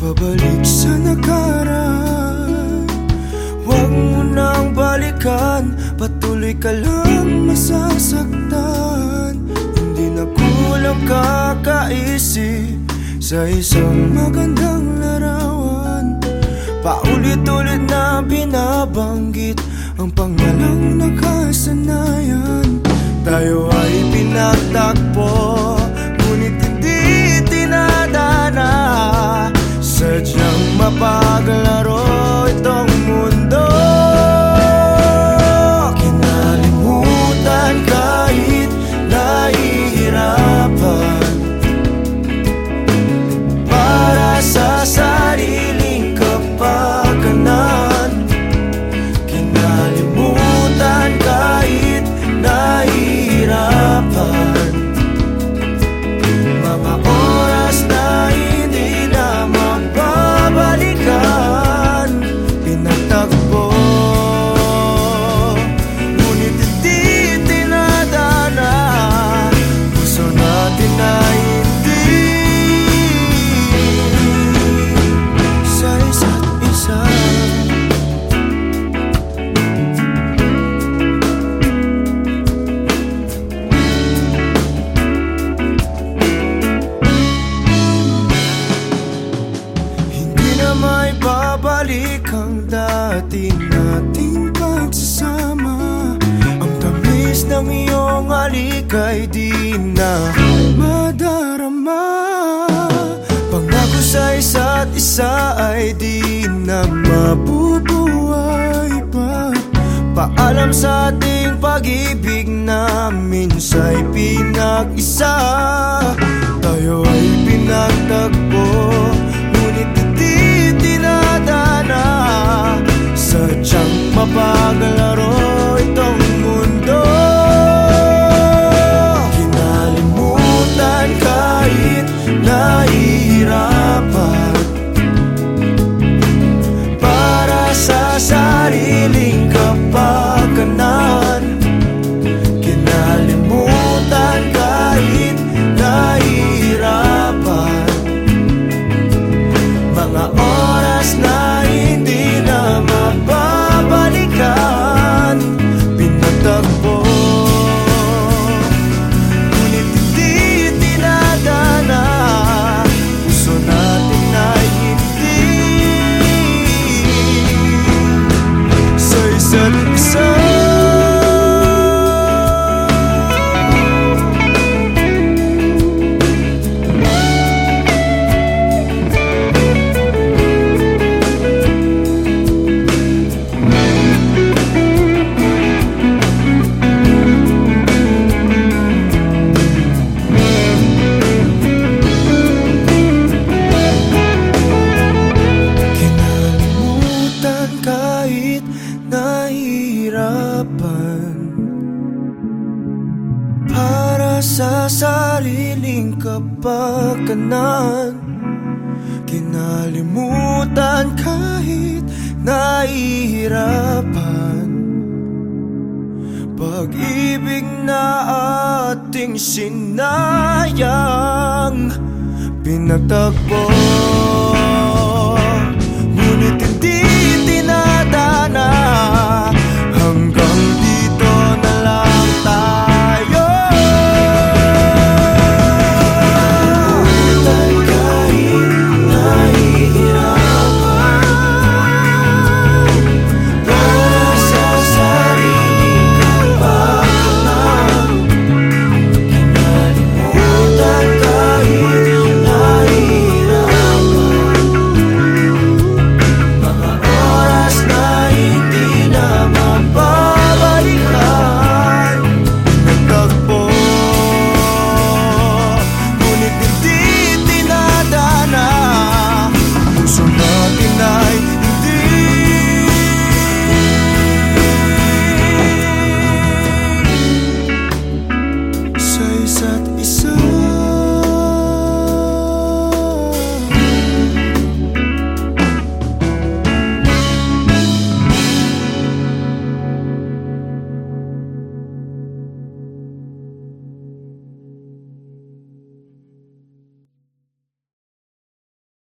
Pabalik sa nakaraan Huwag mo nang balikan Patuloy ka lang masasaktan kulang kakaisip Sa isang magandang larawan. Paulit-ulit na binabanggit Ang pangalang nakasanayan. Tayo ay pinagtagpo halik ay di na madarama. Pangako sa isa't isa ay di na mabubuhay pa. Paalam sa ating pag-ibig na minsa'y pinag-isa. Tayo ay pinagtagpo Sa isa't nahihirapan Para sa sariling kapakanan. Kinalimutan kahit nahihirapan. Pag-ibig na ating sinayang Pinagtagpo. Ngunit hindi isa't isa